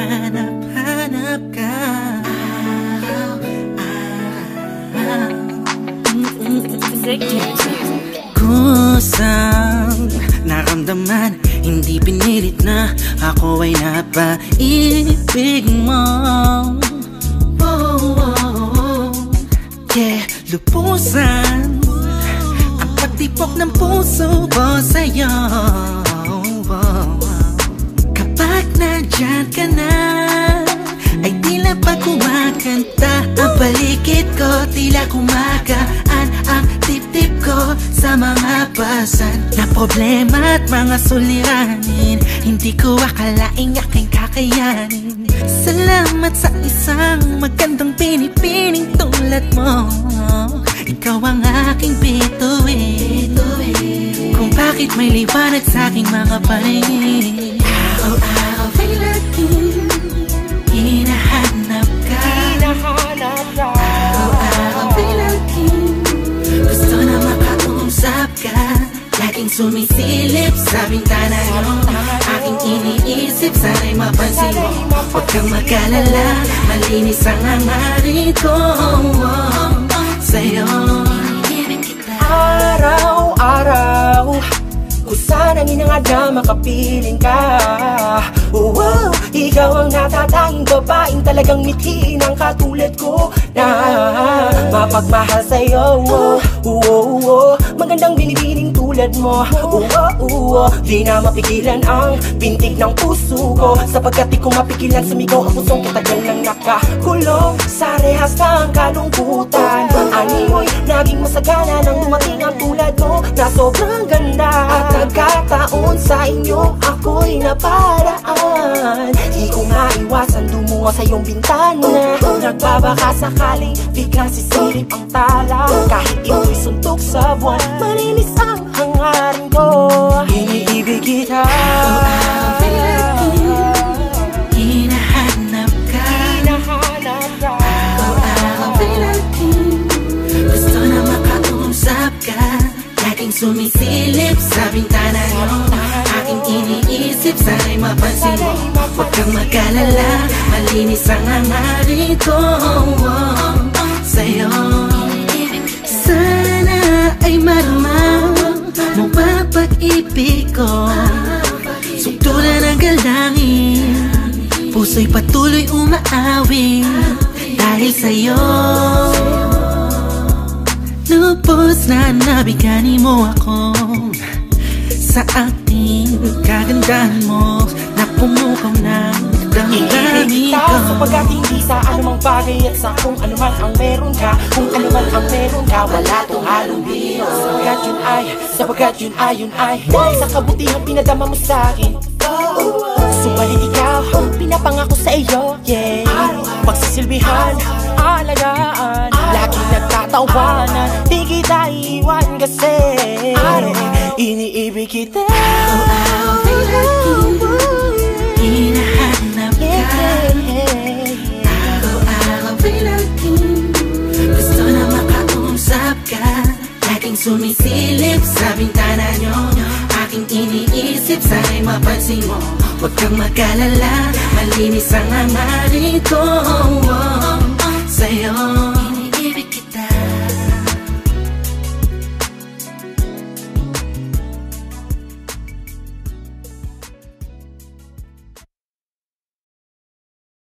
Hinahanap-hanap ka Kusang naramdaman Hindi pinilit na Ako ay napaibig mo oh, oh, oh. Yeah, lupusan Ang pagtipok ng puso ko sa'yo nandyan ka na. Ay tila pa kumakanta Ang paligid ko tila kumagaan Ang tip-tip ko sa mga pasan Na problema at mga suliranin. Hindi ko akalaing aking kakayanin. Salamat sa isang magandang pinipining tulad mo. Ikaw ang aking bituin Kung bakit may liwanag sa aking mga paningin sumisilip sa bintana nyo Aking iniisip, sana'y mapansin mo Huwag kang mag-alala, malinis ang hangarin ko Sa'yo, Araw-araw Kung sanang inangad na makapiling ka. Wow, ikaw ang natatanging babaeng talagang mithiin ang katulad ko Na mapagmahal sa'yo. oh, oh, oh, Magandang binibining tulad mo. Oh, oh, Di na mapigilan ang pintig ng puso ko. Sapagkat di ko mapigilan sumigaw ang pusong katagal nang nakakulong Sa rehas ng kalungkutan Ani mo'y naging masagana nang dumating ang tulad mo. Na sobrang nagkataon sa inyo ako'y naparaan. Di ko maiwasan dumungo sa iyong bintana. Nagbabaka sakaling biglang sisilip ang tala. Kahit ito'y suntok sa buwan Malinis ang hangarin ko. Iniibig kita. Hinahanap ka. Hinahanap ka. Araw-araw gusto na makausap ka Laging sumisilip sa bintana Aking iniisip, sana'y mapansin mo. Huwag kang mag-alala, malinis ang hangarin ko. Sa'yo Sana ay marama mo pa pag-ibig ko. Suktulan ng galangin Puso'y patuloy umaawing Dahil sa'yo Lubos na nabigani mo ako. Sa ating kagandahan mo Na pumukaw Iibig damdamin ko sapagkat hindi sa anumang bagay At sa kung anuman ang meron ka. Kung anuman ang meron ka Wala tong halong biyo Sapagkat yun ay, sapagkat yun ay, yun ay. Dahil sa kabutihan pinadama mo sa akin. Subalit ikaw, pinapangako sa iyo, yeah. Pagsisilbihan, alagaan Laging nagtatawanan, di kita iwan kasi. Iniibig kita. Araw-araw hinahanap ka. Araw-araw gusto na makausap ka. Laging sumisilip sa bintana nyo. Aking iniisip, sana'y mapansin mo. Huwag kang mag-alala, malinis ang hangarin ko